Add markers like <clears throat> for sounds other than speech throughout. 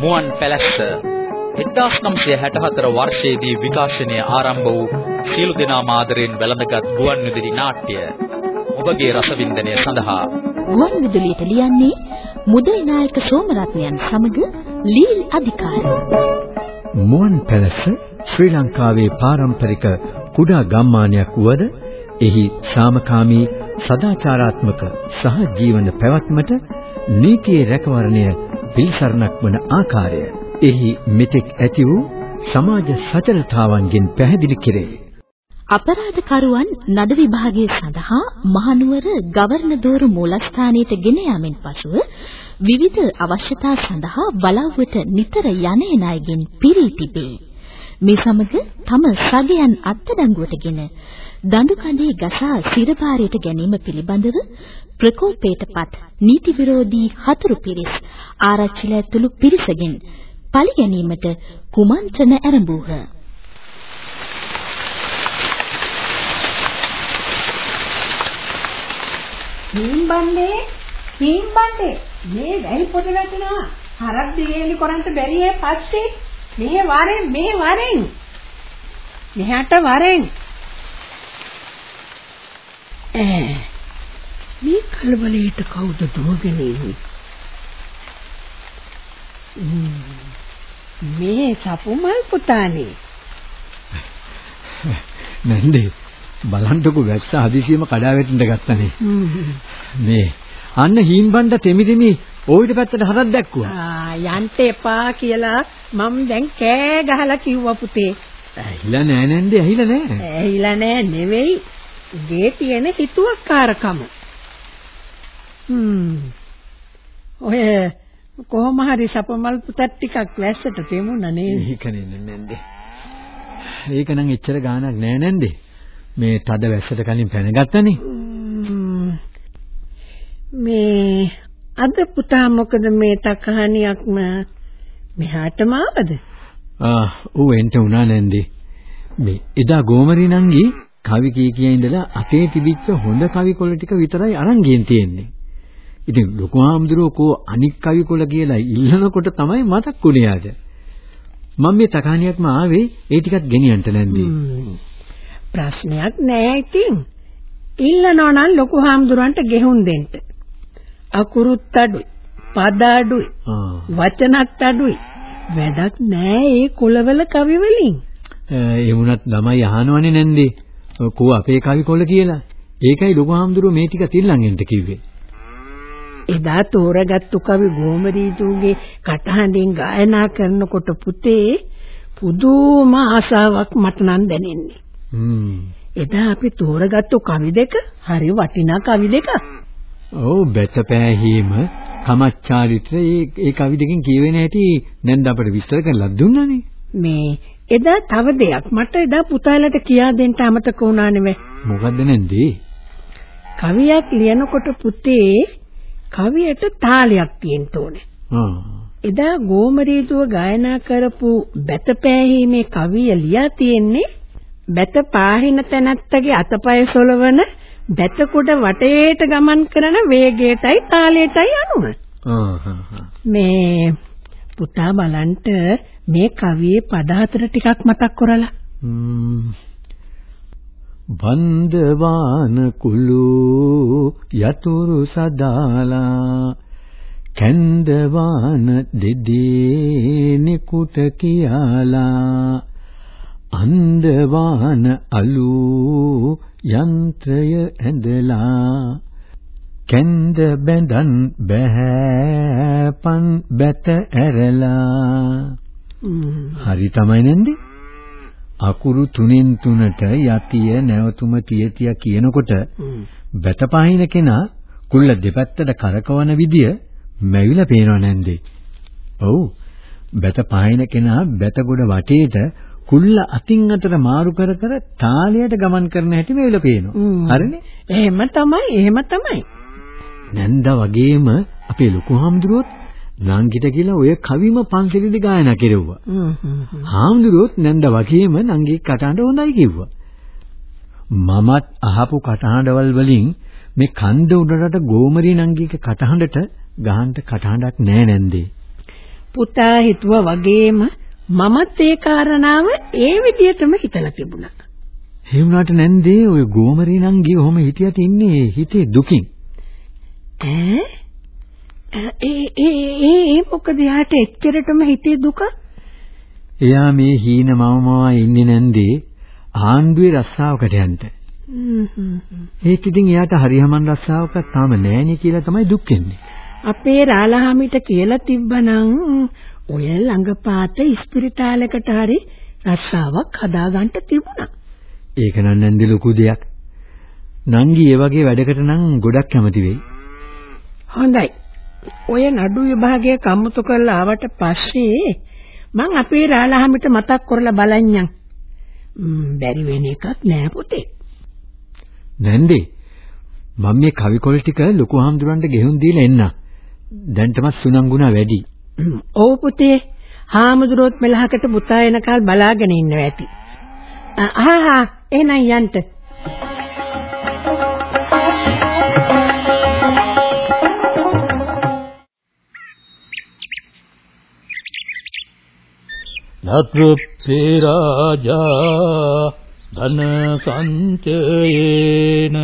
මුවන් පැලැස්ස 1964 වර්ෂයේදී විකාශනය ආරම්භ වූ සියලු දෙනා මාදරෙන් වැළඳගත් ගුවන් විදුලි නාට්‍ය. ඔබගේ රසවින්දනය සඳහා ගුවන් විදුලියට ලියන්නේ මුදල් නායක සෝමරත්නයන් සමග ලීල් අධිකාර. මුවන් පැලැස්ස ශ්‍රී ලංකාවේ පාරම්පරික කුඩා ගම්මානයක් වුවද එහි සාමකාමී සදාචාරාත්මක සහ ජීවන පැවැත්මට නීතියේ රැකවරණය පිළිසරණක් වන ආකාරය එහි මෙතෙක් ඇති වූ සමාජ සචලතාවන්ගෙන් පැහැදිලි කෙරේ. අපරාධකරුවන් නඩ විභාගයේ සඳහා මහනුවර ගවර්නදෝරු මූලස්ථානයට ගෙන යාමෙන් පසුව විවිධ අවශ්‍යතා සඳහා බලව්වට නිතර යන එන අයගෙන් පිරී තිබේ. මේ සමග තම සගයන් අත්අඩංගුවටගෙන දඬු කඳේ ගසා සිරපාරයට ගැනීම පිළිබඳව ප්‍රකෝපයටපත් නීති විරෝධී හතුරු පිරිස් ආරච්චිල ඇතුළු පිරිසගෙන් පලි ගැනීමට කුමන්ත්‍රණ ඇරඹූහ. හීම්බන්නේ හීම්බන්නේ මේ වැහි පොඩ වැටෙනවා හරක් දිගේලි කරන්ට බැරියේ පස්සේ මේ වරෙන් මේ වරෙන්. මෙහාට වරෙන්. ඈ. මේ කලබලයට කවුද දුවගෙන ඉන්නේ? මේ සපුමල් පුතානේ. <laughs> නැන්දේ. බලන්නකො වැස්ස හදිසියෙම කඩා වැටෙන්න ගත්තනේ. මේ අන්න හීම්බණ්ඩ තෙමි තෙමි ඕවිත පැත්තට හරක් දැක්කුවා. ආ යන්න එපා කියලා මම දැන් කෑ ගහලා කිව්වා පුතේ. ඇහිලා නෑ නැන්දේ ඇහිලා නෑ. ඇහිලා නෑ නෙවෙයි. ගේ තියෙන හිතුවක්කාරකම. හ්ම්. ඔය කොහොම හරි සපමල් පුතත් ටිකක් වැස්සට තෙමුණා නේද? ඒකනේ නැන්දේ ඒක නම් එච්චර ගාණක් නෑ නැන්දේ මේ තද වැස්සට කලින් පැනගත්තනේ මේ අද පුතා මොකද මේ තකහණියක්ම මෙහාටම ආවද? ආ ඌ එන්ට උනා නැන්දේ. මේ එදා ගෝමරි නංගි කවි කී කිය ඉඳලා අතේ තිබිච්ච හොඳ කවි කොළ ටික විතරයි අරන් ගෙන් තියෙන්නේ. ඉතින් ලොකු හාමුදුරුවෝ කෝ අනික් කවි කොළ කියලා ඉල්ලනකොට තමයි මතක් වුණේ ආද. මම මේ තකහණියක්ම ආවේ ඒ ටිකත් ගෙනියන්න නැන්දේ. ප්‍රශ්නයක් නෑ ඉතින්. ඉල්ලනවා නම් ලොකු හාමුදුරන්ට ගෙහුම් දෙන්න. අකුරුත් අඩුයි, පද අඩුයි, වචනත් අඩුයි. වැඩක් නෑ ඒ කොළවල කවි වලින්. ඒ වුණත් ළමයි අහනවනේ නැන්දේ. කෝ අපේ කවි කොළ කියලා. ඒකයි ලොකු හාමුදුරුවෝ මේ ටික තිල්ලන් එන්න කිව්වේ. එදා තෝරගත්තු කවි ගෝමරීතුගේ කටහඬින් ගායනා කරනකොට පුතේ පුදුම ආසාවක් මට නම් දැනෙන්නේ. එදා අපි තෝරගත්තු කවි දෙක හරි වටිනා කවි දෙකක්. ඔව් බෙතපෑහීම කමච්චාරිත්‍රය ඒ කවි දෙකෙන් කියවෙන හැටි නැන්ද අපිට විස්තර කරලා දුන්නානේ. මේ එදා තව දෙයක් මට එදා පුතාලට කියා දෙන්න අමතක වුණා නෙමෙයි. මොකද්ද නැන්දේ? කවියක් ලියනකොට පුතේ කවියට තාලයක් තියෙන්න ඕනේ. එදා ගෝමරීතුව ගායනා කරපු බැතපෑහීමේ කවිය ලියා තියෙන්නේ බැත පාහින තැනැත්තගේ අතපය සොලවන බැතකුඩ වටේට ගමන් කරන වේගයටයි තාලයටයි අනුව. මේ පුතා බලන්ට මේ කවියේ පද හතර ටිකක් මතක් කරලා. බන්දවාන කුළු යතුරු සදාලා කැන්දවාන දෙදේ නිකුට කියාලා අන්දවාන අලු යන්ත්‍රය ඇඳලා කැන්ද බැඳන් බෑපන් බැත ඇරලා හරි තමයි නේද අකුරු තුනෙන් තුනට යතිය නැවතුම තියතිය කියනකොට බැතපහින කෙනා කුල්ල දෙපැත්තට කරකවන විදිය මැවිලා පේනව නැන්දේ. ඔව්. බැතපහින කෙනා බැතගොඩ වටේට කුල්ල අතින් අතට මාරු කර කර තාලයට ගමන් කරන හැටි මේවල පේනවා. හරිනේ? එහෙම තමයි, එහෙම තමයි. නැන්දා වගේම අපේ ලොකු හාමුදුරුවොත් නංගිට කියලා ඔය කවිම පන්සලේදී ගායනා කෙරෙව්වා. හාමුදුරුවොත් නැන්දා වගේම නංගි කටහඬ හොඳයි කිව්වා. මමත් අහපු කටහඬවල් වලින් මේ කන්ද උඩරට ගෝමරී නංගිගේ කටහඬට ගහන්න කටහඬක් නෑ නැන්දේ. පුතා හිතුවා වගේම මමත් ඒ කාරණාව ඒ විදිහටම හිතලා තිබුණා. ඒ වුණාට නැන්දේ ඔය ගෝමරී නංගි ඔහොම හිටියට ඉන්නේ හිතේ දුකින්. ඈ ඒ ඒ ඒ මොකද යාට එච්චරටම හිතේ දුක? එයා මේ හීන මමමවා ඉන්නේ නැන්දේ ආණ්ඩුවේ රස්සාවකට යන්න. ඒත් ඉතින් එයාට හරියමන් රස්සාවක තාම නැහෙනේ කියලා තමයි දුක් වෙන්නේ. අපේ රාලහාමිට කියලා තිබ්බනම් ඔය ළඟපාත ඉස්පිරිතාලයකට හරි රස්සාවක් හදාගන්න තිබුණා. ඒක නම් නැන්දි ලොකු දෙයක්. නංගි ඒ වගේ වැඩකට නම් ගොඩක් කැමති වෙයි. හොඳයි. ඔය නඩු විභාගයේ කම්මුතු කරලා ආවට පස්සේ මං අපේ රාලහාමිට මතක් කරලා බලන්නම්. බැරි වෙන එකක් නෑ පුතේ. නැන්දේ මම මේ කවිකොල් ටික ලොකු හාමුදුරන්ට ගෙහුම් දීලා එන්න. දැන් තමයි සුනංගුණා වැඩි. <clears throat> ඔව් පුතේ. හාමුදුරුවොත් මෙලහකට පුතා එනකල් බලාගෙන ඉන්නවා ඇති. ආහා එහෙනම් යන්න. නතෘප්ති රාජා ධන සංචයේන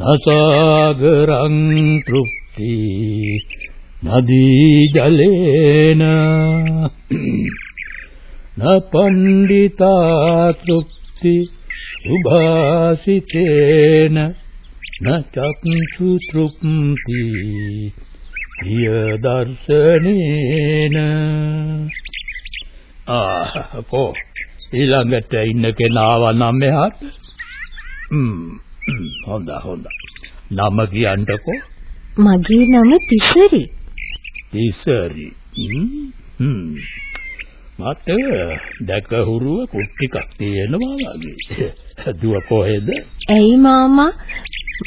නසාගරං තෘප්ති නදී ජලේන නපණ්ඩිතා තෘප්ති උභාසිතේන නචක්ෂු තෘප්ති ප්‍රිය දර්ශනේන ආ කෝ ඊළඟට ඉන්න කෙනාව නම් එහාට? හ්ම් හොඳ හොඳ. නම කියන්නකෝ. මගේ නම තිසරි. තිසරි හ්ම්. මට දැකහුරුව කුට්ටිකක් තියෙනවා වගේ. දුව කොහෙද? ඇයි මාමා?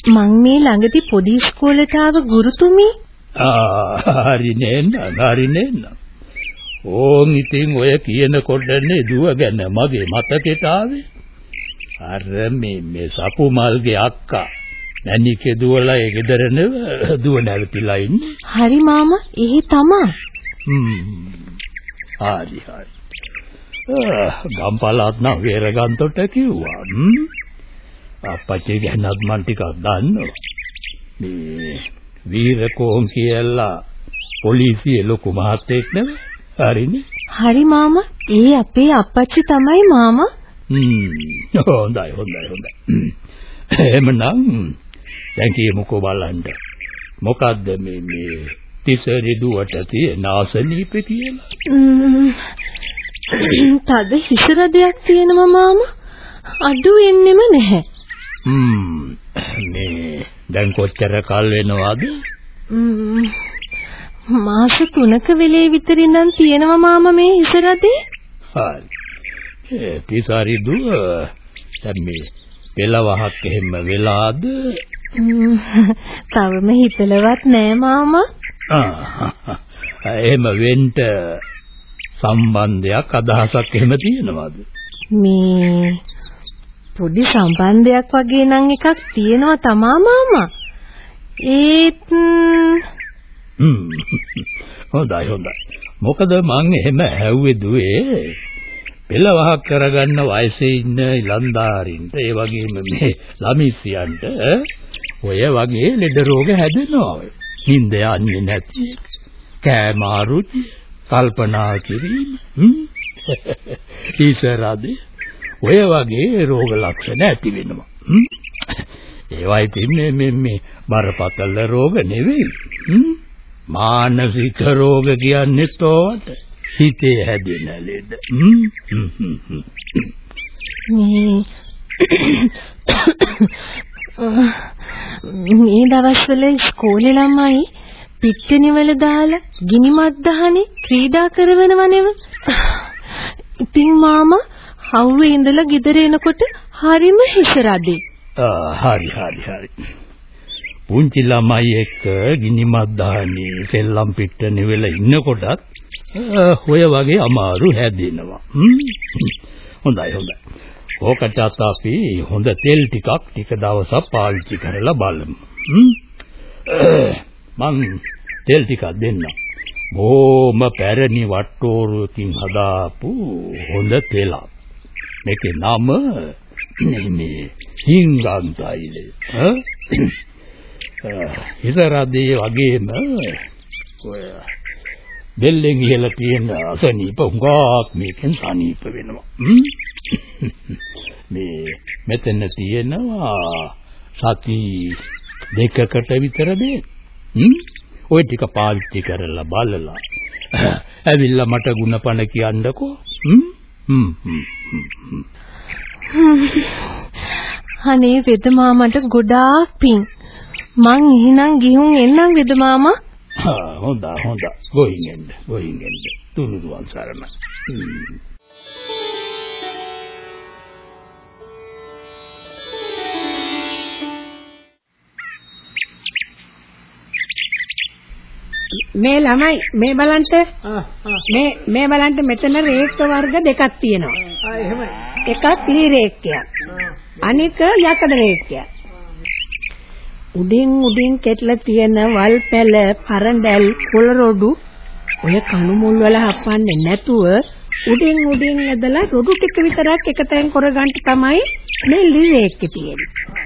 මං මේ ළඟදී පොඩි ඉස්කෝලේට ආව ගුරුතුමී. ආ හරි නේන්න හරි නේන්න ඕන් ඉතින් ඔය කියනකොටනේ දුව ගැන මගේ මතකෙට ආවේ. අර මේ මේ සපු මල්ගේ අක්කා නැනිකේ දුවලා ඒ ගෙදර නෙව දුව නැවතිලා ඉන්නේ. හරි මාමා එහෙ තමා. හ්ම්. හරි හරි. ගම්පලත් නම් වේරගන්තොට කිව්වා. හ්ම්. අපච්චි ගැනත් මන් ටිකක් දන්නවා. මේ වීරකෝන් කියලා පොලිසියේ ලොකු මහත්තයෙක් නෙවෙයි. හරිනේ. හරි මාමා. ඒ අපේ අප්පච්චි තමයි මාමා. හ්ම්. හොඳයි හොඳයි හොඳයි. එහෙමනම් දැන් කියමුකෝ බලන්න. මොකද්ද මේ මේ තිසරි දුවට තියෙන ආසනීපේ කියලා? තද හිසරදයක් තියෙනවා මාමා. අඩු වෙන්නෙම නැහැ. හ්ම්. මේ දැන් කොච්චර කල් වෙනවද? මාස 3ක වෙලේ විතර ඉඳන් තියෙනවා මාමා මේ හිසරදේ. හරි. ඒ තිසරි දුව දැන් මේ පෙළවහක් එහෙම වෙලාද? <laughs> තවම හිතලවත් නෑ මාමා. ආ. <laughs> එහෙම වෙන්න සම්බන්ධයක් අදහසක් එහෙම තියෙනවද? මේ පොඩි සම්බන්ධයක් වගේ නම් එකක් තියෙනවා තමා මාමා. ඒත් හොඳයි හොඳයි. මොකද මං එහෙම ඇහුවේ දුවේ පෙළවහක් කරගන්න වයසේ ඉන්න ඉලන්දාරින්ට ඒ වගේම මේ ළමිස්සියන්ට ඔය වගේ ලෙඩ රෝග හැදෙනවා ඔය. නිින්ද යන්නේ නැති. කෑමාරුචි කල්පනා කිරීම. ඊසරාදේ ඔය වගේ රෝග ලක්ෂණ ඇති වෙනවා. ඒවා ඉතින් මේ මේ බරපතල රෝග නෙවෙයි. මානසික රෝග කියන්නේ තෝට හිතේ හැදෙන ලෙඩ. මේ මේ දවස්වල ඉස්කෝලේ ළමයි පිට්ටනිවල දාලා ගිනිමත් දහනේ ක්‍රීඩා කරවනව නෙව. ඉතින් මාමා හව්වේ ඉඳලා ගෙදර එනකොට හරිම හිස රදේ. හරි හරි හරි. පුංචි ළමයි එක්ක ගිනිමත් දහනේ සෙල්ලම් පිට්ටනේ වෙලා ඉන්නකොටත් ඔය වගේ අමාරු හැදෙනවා. හොඳයි හොඳයි. ඕකට අපි හොඳ තෙල් ටිකක් ටික දවසක් පාවිච්චි කරලා බලමු. හ්ම්? <coughs> මං තෙල් ටිකක් දෙන්නම්. බොහොම පැරණි වට්ටෝරුවකින් හදාපු හොඳ තෙලක්. මේකේ නම <coughs> මේ හිංගන් තෛලය. හිසරදී වගේම ඔය දෙල්ලෙන් ඉහළ තියෙන අසනීප හුඟක් මේකෙන් සනීප වෙනවා. <laughs> මේ මෙතන තියෙනවා සති දෙකකට විතර මේ ඔය ටික පාවිච්චි කරලා බලලා. <clears throat> ඇවිල්ලා මට ಗುಣපණ කියන්නකෝ. හ්ම්? <sighs> අනේ වෙද මාමට ගොඩාක් පිං. මං එහෙනම් ගිහුම් එන්නම් වෙද මාමා හොඳ හොඳ. ගොයින් එන්න ගොයින් එන්න. තුනුරුවන් සරණ මේ ළමයි මේ බලන්න මේ මේ බලන්න මෙතන රේක් වර්ග දෙකක් තියෙනවා. එකක් ලී රේක්කයක් අනික යකඩ රේක්කයක් උඩින් උඩින් කෙටලා තියෙන වල් පැල පරඬල් කුලරොඩු ඔය කණු මුල් වල හපන්නේ නැතුව උඩින් උඩින් ඇදලා රොඩු ටික විතරක් එකතෙන් කරගන්න තමයි මේ ලී රේක්කේ තියෙන්නේ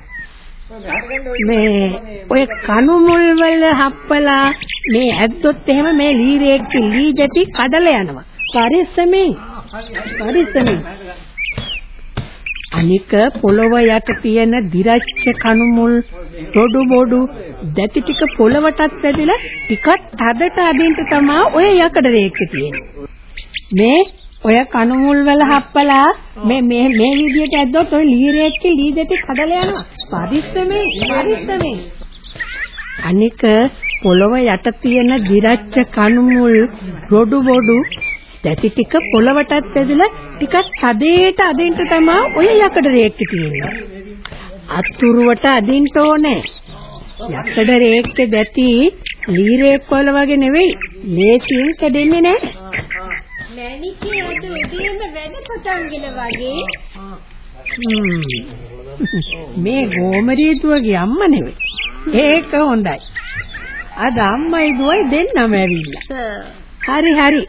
මේ ඔය කණු මුල් වල හප්පලා මේ ඇද්දොත් එහෙම මේ ලීරේක් ලී දෙටි කඩලා යනවා. පරිස්සමෙන්. පරිස්සමෙන්. අනික පොළව යට තියෙන දිරච්ච කණු මුල් රොඩු බොඩු දැටි ටික පොළවටත් වැදිලා ටිකක් හදට අදින්න තමයි ඔය යකඩ රේක්ක තියෙන්නේ. මේ ඔය කණු මුල් වල හප්පලා මේ මේ මේ විදියට ඇද්දොත් ඔය ලීරේච්ච ලී දෙටි කඩලා යනවා. පරිස්සමෙන් පරිස්සමෙන්. අනික පොළව යට තියෙන දිරච්ච කණු මුල් රොඩු බොඩු දැටි ටික පොළවටත් වැදිලා ටිකක් හදේට අදින්න තමයි ඔය යකඩ රේක්ක තියෙන්නේ. අතුරුවට අදින්න ඕනේ. යකඩ රේක්ක දැටි ලීරේක් වල වගේ නෙවෙයි. ලේසියෙන් කැඩෙන්නේ නැහැ. මැනිකේ අද උදේම වැඩ පටන්ගෙන වගේ. මේ ගෝමරීතුවගේ අම්මා නෙවෙයි. ඒක හොඳයි. අද අම්මයි දුවයි දෙන්නම ඇවිල්ලා. හරි හරි.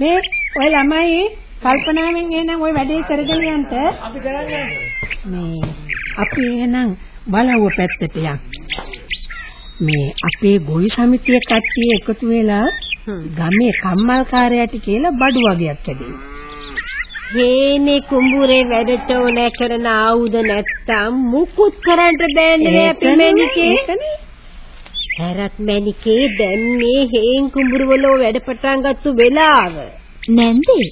මේ ඔය ළමයි කල්පනාවෙන් එහෙනම් ওই වැඩේ කරගෙන යන්න අපි කරන්නේ මේ අපි එහෙනම් බලව පැත්තට යන් මේ අපේ ගොවි සමිතිය කට්ටිය එකතු වෙලා ගමේ කම්මල්කාරයාට කියලා බඩු වගේක් කැදෙනවා. හේනේ කුඹුරේ වැඩට ඕන කරන ආයුධ නැත්තම් මුකුත් කරන්න බෑනේ අපි මැනිකේ. හැරත් මැනිකේ දැන් මේ හේන් කුඹුර වල වැඩ පටන් ගත්ත වෙලාව. නැන්දේ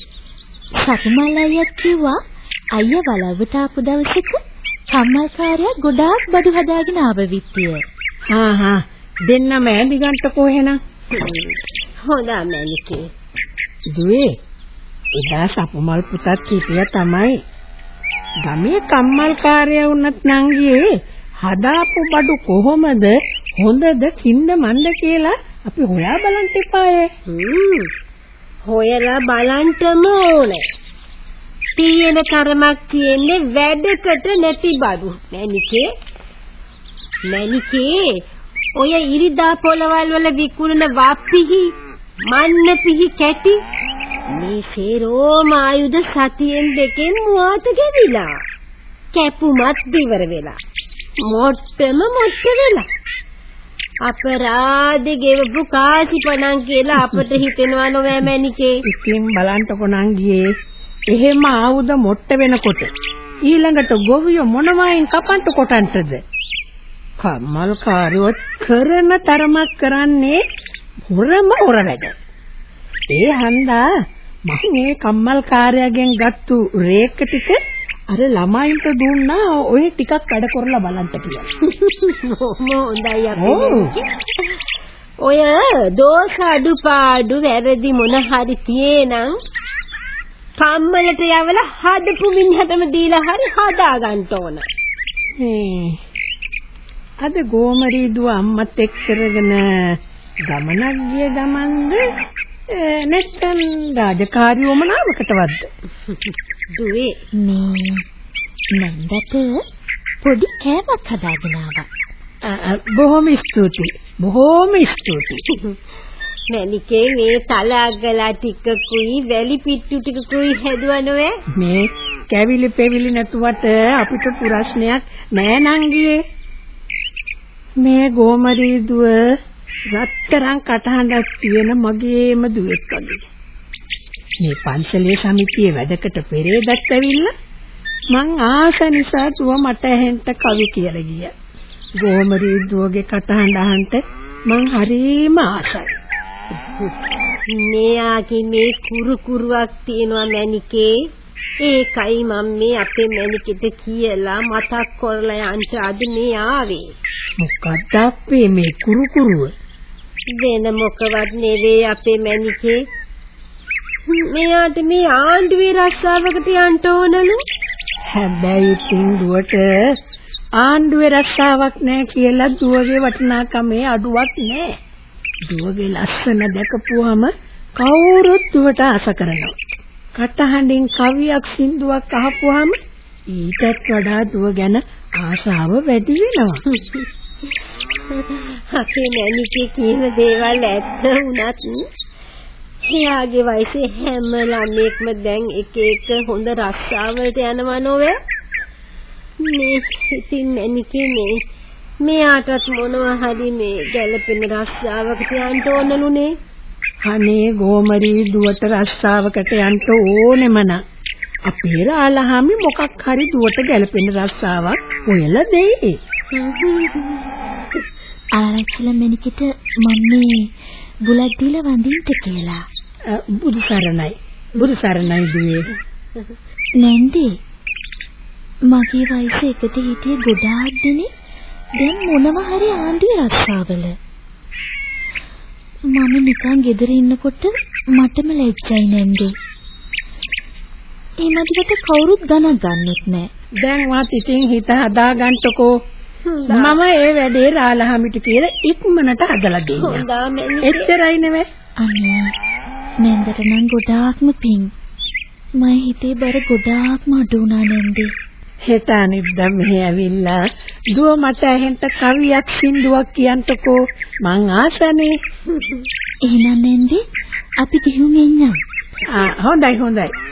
සතුමල් අයියා කිව්වා අයියා වලව්වට ආපු දවසක කම්මල්කාරයා ගොඩාක් බඩු හදාගෙන ආව විත්තිය. හා හා දෙන්නම ඇඳි ගන්නකෝ එහෙනම්. හොඳා මැනිකේ. දුවේ එදා සපුමල් පුතත් හිටියා තමයි. ගමේ කම්මල් කාර්යය වුණත් නංගියේ හදාපු බඩු කොහොමද හොඳද කින්න මන්ද කියලා අපි හොයා බලන්න එපායේ. හොයලා බලන්නම ඕනේ. තියෙන කර්මක් තියෙන්නේ වැඩකට නැති බඩු. මැනිකේ. මැනිකේ ඔය ඉරිදා පොළවල් වල විකුණන වප්පිහි මන්න පිහි කැටි. මේ සේරෝම ආයුධ සතියෙන් දෙකෙන් මුවාත ගෙවිලා. කැපුමත් දිවර වෙලා. මොට්ටම මොට්ට වෙලා. අපරාධේ ගෙවපු කාසි පණන් කියලා අපට හිතෙනවා නෝ මැනිකේ ඉතින් බලන්නකො නංගියේ එහෙම ආයුධ මොට්ට වෙනකොට ඊළඟට ගොවියෝ මොනවායින් කපන්ට කොටන්ටද? කම්මල් කාර්යවත් කරන තරමක් කරන්නේ හොරම හොර වැඩ. ඒ හන්දා මම මේ කම්මල් කාර්යයෙන් ගත්තු රේක ටික අර ළමයින්ට දුන්නා ඔය ටිකක් වැඩ කරලා බලන්න කියලා. හොඳයි අපි. ඔය දෝෂ අඩුපාඩු වැරදි මොන හරි තියෙනම් කම්මලට යවලා හදපු මිනිහටම දීලා හරි හදා ගන්න ඕන. අද ගෝමරී දුව අම්මත් එක්ක කරගෙන ගමනක් ගිය ගමන්ද නැත්නම් රාජකාරී වමනාවකටවත්ද දුවේ මේ නන්දට පොඩි කෑමක් හදාගෙන ආවා. බොහොම ස්තුතියි. බොහොම ස්තුතියි. මැනිකේ මේ තලාගලා ටිකකුයි වැලි පිට්ටු ටිකකුයි හැදුවා නොවේ මේ කැවිලි පෙවිලි නැතුවට අපිට පුරස්නයක් නෑ නංගියේ මේ ගෝමරීදුව රත්තරන් කටහඬක් තියෙන මගේම දුවෙක් වගේ මේ පන්සලේ සමිතියේ වැඩකට පෙරේදත් ඇවිල්ලා මං ආස නිසා දුව මට ඇහෙන්න කවි කියලා ගියා ගෝමරීදුවගේ කටහඬ අහන්න මං හරීම ආසයි මෙයාගේ මේ කුරු කුරුවක් තියෙනවා මැනිකේ. ඒකයි මම මේ අපේ මැනිකෙට කියලා මතක් කරලා යන්න අද මේ ආවේ. මොකක්ද අපේ මේ කුරු කුරුව? වෙන මොකවත් නෙවෙයි අපේ මැනිකේ. මෙයාට මේ ආණ්ඩුවේ රස්සාවකට යන්න ඕනලු. හැබැයි පින්දුවට ආණ්ඩුවේ රස්සාවක් නැහැ කියලා දුවගේ වටිනාකමේ අඩුවක් නැහැ. දුවගේ ලස්සන දැකපුවම කවුරුත් දුවට ආස කරනවා. කටහඬින් කවියක් සින්දුවක් අහපුවාම ඊටත් වඩා දුව ගැන ආශාව වැඩි වෙනවා. අපේ මැනිකේ කියන දේවල් ඇත්ත වුණත් එයාගේ වයසේ හැම ළමෙක්ම දැන් එක එක හොඳ රස්සාවලට යනවා නොවේ. මේ ඉතින් මැනිකේ මේ මෙයාටත් මොනවා හරි මේ ගැළපෙන රස්සාවකට යන්න ඕනලුනේ. අනේ ගෝමරී දුවට රස්සාවකට යන්න ඕනෙම නම් අපේ රාලහාමි මොකක් හරි දුවට ගැළපෙන රස්සාවක් හොයලා දෙයි. <laughs> ආරච්චිල මෙනිකට මම මේ බුලත් දීලා වඳින්න කියලා. බුදු සරණයි. බුදු සරණයි දුවේ. නැන්දේ මගේ වයස එකට හිටියේ ගොඩාක් දෙනේ දැන් මොනවා හරි ආණ්ඩුවේ රස්සාවල මම නිකන් ගෙදර ඉන්නකොට මටම ලැජ්ජයි නැන්දේ. ඒ මදිවට කවුරුත් ගණන් ගන්නෙත් නෑ. දැන් වත් ඉතින් හිත හදාගන්නකෝ. මම ඒ වැඩේ රාලහාමිට කියලා ඉක්මනට හදලා දෙන්නම්. එච්චරයි නෙවෙයි. අනේ නැන්දට නම් ගොඩාක්ම පිං. මම හිතේ බර ගොඩාක්ම අඩු වුණා නැන්දේ. හෙට අනිද්දා මෙහෙ ඇවිල්ලා දුව මට ඇහෙන්න කවියක් සින්දුවක් කියන්ටකෝ මං ආසනේ එහෙනම් නැන්දේ අපි ගිහුම් එන්නම් ආ හොඳයි හොඳයි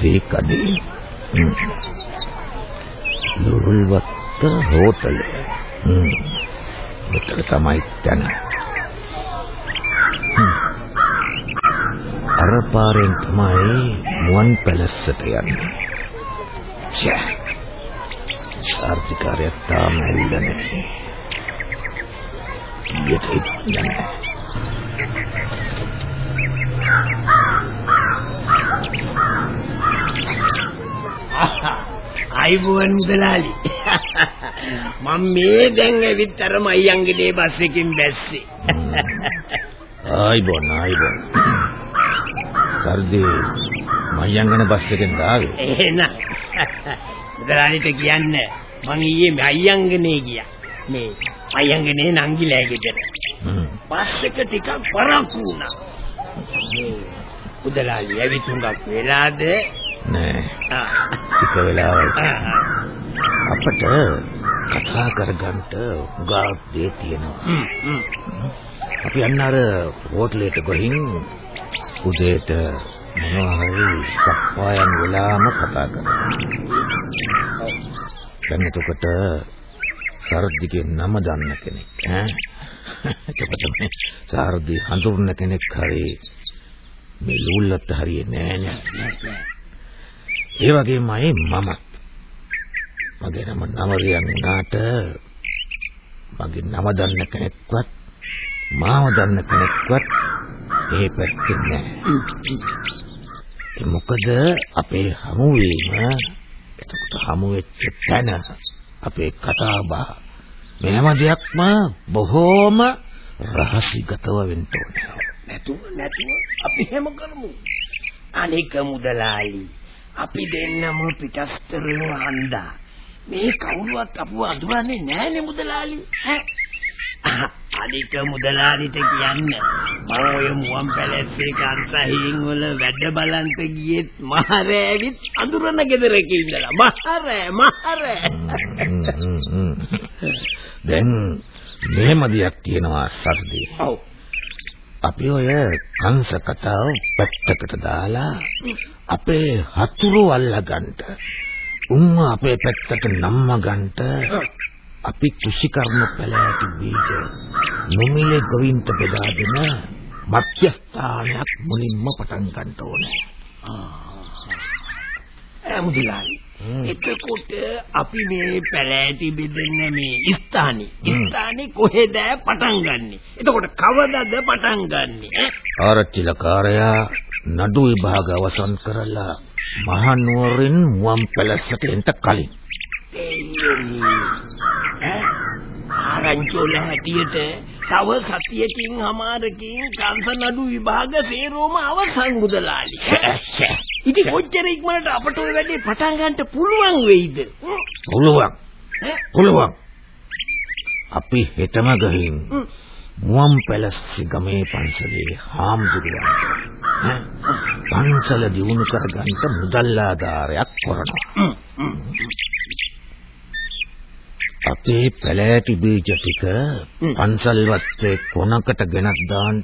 තේ කඩේ. ලෝල්වත්ත හෝටල. හ්ම්. මෙතන තමයි තැන. අර පාරෙන් තමයි මුවන් පැලස්සට යන්නේ. ආර්ථිකාරයක් තාම ඇවිල්ලා නැහැ. කීයට යන්නේ. අයිබෝන් දලාලි. මම මේ දැන් ඇවිත් අර මයංගනේ බස් එකකින් බැස්සේ. අයිබෝන් අයිබෝන්. සර්දී මයංගන බස් එකෙන් ආවේ. එහෙනම් දලාලිට කියන්න මං ඊයේ මයංගනේ ගියා. මේ මයංගනේ නංගිලා ගෙදර. බස් එක ටිකක් පරක්කු වුණා. උදලාලි ඇවිත් හුඟක් වෙලාද නෑ. ටික වෙලාවක්. අපට කතා කරගන්න උගාක් දේ තියෙනවා. අපි යන්න අර හෝටලෙට ගිහින් උදේට මොනවා හරි සප්පායන් වෙලාම කතා කරනවා. දැන් එතකොට සාරද්දිගේ නම දන්න කෙනෙක් ඈ එතකොට මේ සාරද්දි හඳුනන කෙනෙක් හරි මේ ලූල්ලත් හරියන්නේ නෑනේ. ඒ වගේමයි මමත්. මගේ නම නවරියන් වුණාට මගේ නම දන්න කෙනෙක්වත් මාව දන්න කෙනෙක්වත් මේ පැත්තේ නෑ. ඒ මොකද අපේ හමුවීම එතකොට හමු වෙච්ච තැන අපේ කතා බහ මෙහෙම දෙයක්ම බොහෝම රහසිගතව වෙන්න ඕනේ. නැතුව නැතුව අපි හැම කරමු. අනික මුදලාලි අපි දෙන්නම පිටස්තරව හන්දා. මේ කවුරුවත් අපව අඳුරන්නේ නැහැනේ මුදලාලි. අනික මුදලාලිට කියන්න මම ඔය මුවන් පැලැස්සේ කාන්සහින් වල වැඩ බලන්ට ගියෙත් මහරෑවිත් අඳුරන ගෙදරක ඉඳලා මහරෑ මහරෑ දැන් මෙහෙම දෙයක් තියෙනවා සර්දී. ඔව්. අපි ඔය කංශ කතාව පැත්තකට දාලා අපේ හතුරු අල්ලගන්න උන්ව අපේ පැත්තට නම්ම ගන්නට අපි කෘෂිකර්ම පැලෑටි බීජ නොමිලේ ගොවින්ට බෙදා දෙන මධ්‍යස්ථානයක් මුලින්ම පටන් ගන්න ඕනේ. මුදලාලි එතකොට අපි මේ පැලෑටි බෙදෙන මේ ස්ථානේ. ස්ථානේ කොහෙද පටන් ගන්නෙ? එතකොට කවදද පටන් ගන්නෙ? ආරච්චිලකාරයා නඩු විභාග අවසන් කරලා මහනුවරින් මුවන් පැලැස්සට එන්න කලින් ආරංචි වල හැටියට තව සතියකින් හමාරකින් කාන්ස නඩු විභාග සේරෝම අවසන් මුදලාලි ඉතින් කොච්චර ඉක්මනට අපට ඔය වැඩේ පටන් ගන්නට පුළුවන් වෙයිද? පුළුවන්. පුළුවන්. අපි හෙටම ගහින් මුවන් පැලස්ස ගමේ පන්සලේ හාමුදුරුවන්ට පන්සල දියුණු කරගන්න මුදල් ආධාරයක් කරනවා. අපේ පැලෑටි බීජ ටික පන්සල් වත්තේ කොනකට ගෙනත් දාන්න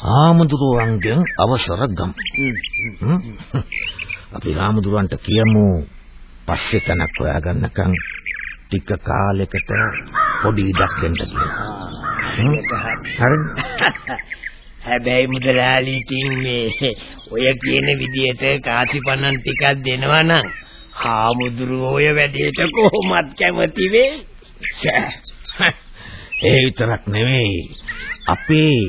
ආමුදුරුවන්ගෙන් අවසර ගමු. <laughs> අපි ආමුදුරුවන්ට කියමු පස්සේ තැනක් හොයාගන්නකම් ටික කාලයකට පොඩි ඉඩක් දෙන්න කියලා. හරිද? <laughs> හැබැයි මුදලාලි ඉතින් මේ <laughs> ඔය කියන විදියට කාසිපණන් ටිකක් දෙනවා නම් හාමුදුරුවෝ ඔය වැඩේට කොහොමත් කැමති වෙයි. ඒ විතරක් නෙවෙයි අපේ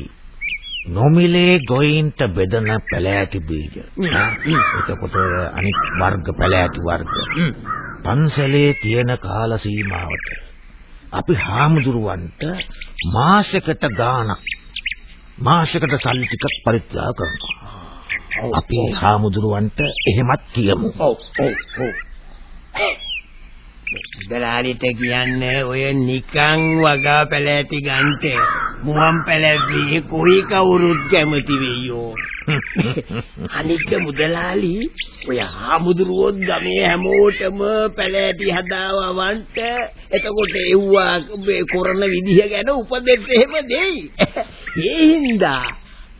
නොමිලේ ගොයින්ට බෙදන පැලෑටි බීජ. එතකොට අනිත් වර්ග පැලෑටි වර්ග. පන්සලේ තියෙන කාල සීමාවට අපි හාමුදුරුවන්ට මාසයකට ගාණක් මාසයකට සල්ලි ටිකක් පරිත්‍යාග කරනවා. අපි හාමුදුරුවන්ට එහෙමත් කියමු. ඔව් ඔව් ඔව්. දලාලිට කියන්නේ ඔය නිකං වගා පැලෑටි ගන්ට මුවන් පැලැද්දී කොයි කවුරුත් කැමති වෙයියෝ. අනික මුදලාලි ඔය හාමුදුරුවොත් ගමේ හැමෝටම පැලෑටි හදාවවන්ට. එතකොට එව්වා මේ කරන විදිහ ගැන උපදෙස් එහෙම දෙයි. <laughs> ඒ හින්දා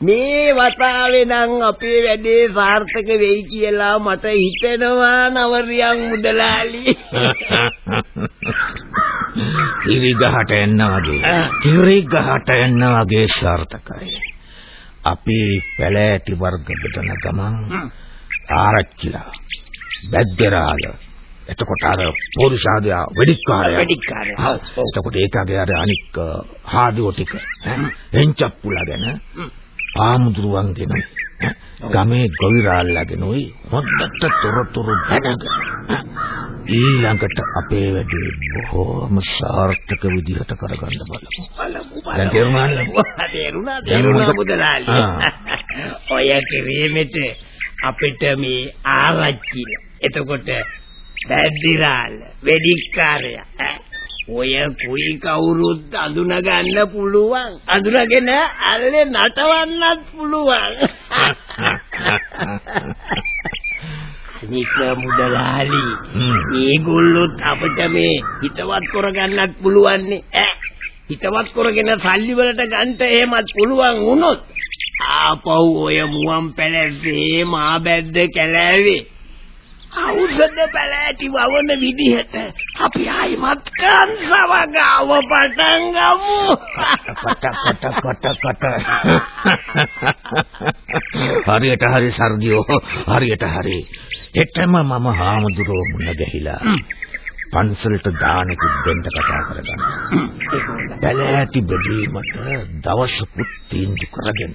මේ වතාවේ නම් අපේ වැඩේ සාර්ථක වෙයි කියලා මට හිතෙනවා නවරියන් මුදලාලි. ඉරිගහට එන්න වගේ. ඉරිගහට එන්න වගේ සාර්ථකයි. අපි පැලෑටි වර්ග බෙදන ගමන් ආරච්චිලා. බැද්දරාල. එතකොට අර පොරිසාදයා වෙඩික්කාරයා. වෙඩික්කාරයා. එතකොට ඒකගේ අර අනික් හාදුව ටික එන්චප්පුලාගෙන ආමුදුරුවන්ගෙන ගමේ ගොවිරාල්ලාගෙන ඔයි හොද්දට තොරතුරු දැනගෙන ඊළඟට අපේ වැඩේ බොහොම සාර්ථක විදිහට කරගන්න බලමු. දැන් තේරුණාද? තේරුණා තේරුණා මුදලාලි. <laughs> ඔය කිරීමෙට අපිට මේ ආරච්චිල එතකොට බැද්දිරාල වෙඩික්කාරයා ඔය කුයි කවුරුත් අඳුන ගන්න පුළුවන්. අඳුනගෙන අල්ලේ නටවන්නත් පුළුවන්. අනික මුදලාලි මේගොල්ලොත් අපිට මේ හිතවත් කරගන්නත් පුළුවන් නේ. හිතවත් කරගෙන සල්ලි වලට ගන්න එහෙමත් පුළුවන් වුණොත් ආපහු ඔය මුවන් පැලැස්සේ මා බැද්ද කැලෑවේ ඖෂධ පැලෑටි වවන විදිහට. අපි ආයිමත් කන්සව ගාව පටන් ගමු. කට කට කට කට හරියට හරි සර්දියෝ හරියට හරි. එතම මම හාමුදුරුවෝ මුණ ගැහිලා පන්සලට දානෙකුත් දෙන්න කතා කරගන්න. පැලෑටි බෙදීමට දවසකුත් තීන්දුව කරගෙන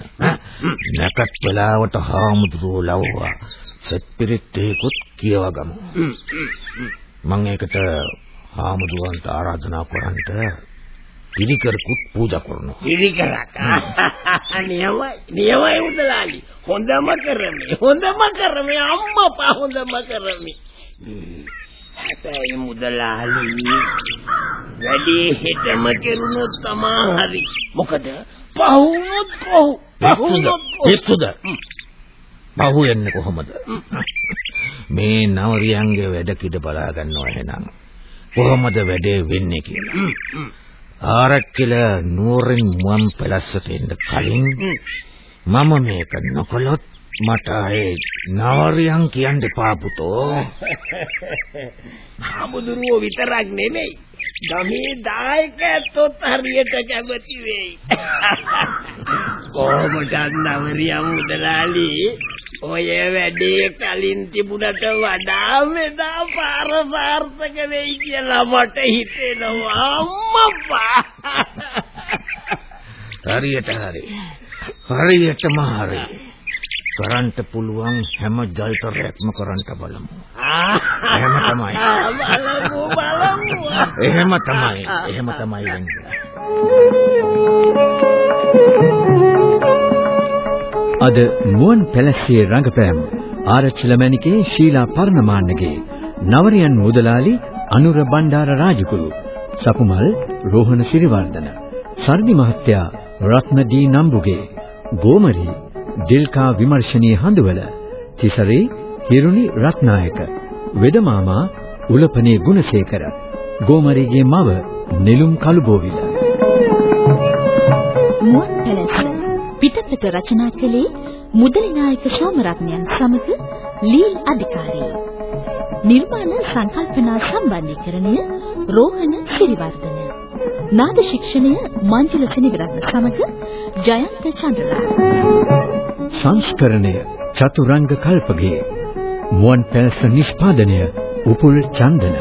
නැකත් වෙලාවට හාමුදුරුවෝ ලව්වා සත්පිරිත් ඒකුත් කියවගමු. මම ඒකට හාමුදුරන්ට ආරාධනා කරන්ට පිළිකරකුත් පූජා කරනවා. පිළිකරක්. නියමයි. නියමයි උදලාලි. හොඳම කරමි. හොඳම කරමි අම්මා හොඳම කරමි. හැබැයි මුදලාලි වැඩි හෙටම කෙරුණොත් තමා හරි. මොකද පහුනොත් පහු. පහුනොත් පිස්සුද? පහු එන්නේ කොහොමද? මේ නවරියන්ගේ වැඩ කිඩ බලා ගන්නවා එහෙනම්. කොහොමද වැඩේ වෙන්නේ කියලා. ආරක්කල නුවරින් මුවන් පැලස්සට එන්න කලින් මම මේක නොකළොත් මට ඒ නවරියන් කියන්න එපා පුතෝ. හමුදුරුවෝ විතරක් නෙමෙයි. ගමේ දායකයන්ත් හරියට කැමති වෙයි. <laughs> කොහොමද නවරියන් මුදලාලි ඔය වැඩේ කලින් තිබුණට වඩා මෙදා පාර සාර්ථක වෙයි කියලා මට හිතෙනවා අම්මපා. හරියට හරි. හරියටම හරි. කරන්ට පුළුවන් හැම ජල්තරයක්ම කරන්ට බලමු. එහෙම තමයි. බලමු බලමු. එහෙම තමයි. එහෙම තමයි වෙන්නේ. අද මුවන් පැලස්සේ රංගපෑම් ආරච්චිලමණිකේ ශීලා පර්ණමාන්නගේ නවරියන් මුදලාලි අනුර බණ්ඩාර රාජගුරු සපුමල් රෝහණ සිරිවර්ධන සර්දි මහත්තයා රත්න ඩී නම්බුගේ ගෝමරි දිල්කා විමර්ශනීය හඳුවල තිසරේ හිරුනි රත්නායක වෙදමාමා උලපනේ ගුණසේකර ගෝමරිගේ මව නෙළුම් කළුබෝවිල. පිටපත රචනා කළේ මුදලි නායක සෝමරත්නයන් සමග ලීල් අධිකාරී. නිර්මාණ සංකල්පනා සම්බන්ධීකරණය රෝහණ සිරිවර්ධන. නාද ශික්ෂණය මංජුල සෙනවිරත්න සමග ජයන්ත චන්ද්‍රලාල් සංස්කරණය චතුරංග කල්පගේ. මුවන් පැලස නිෂ්පාදනය උපුල් චන්දන.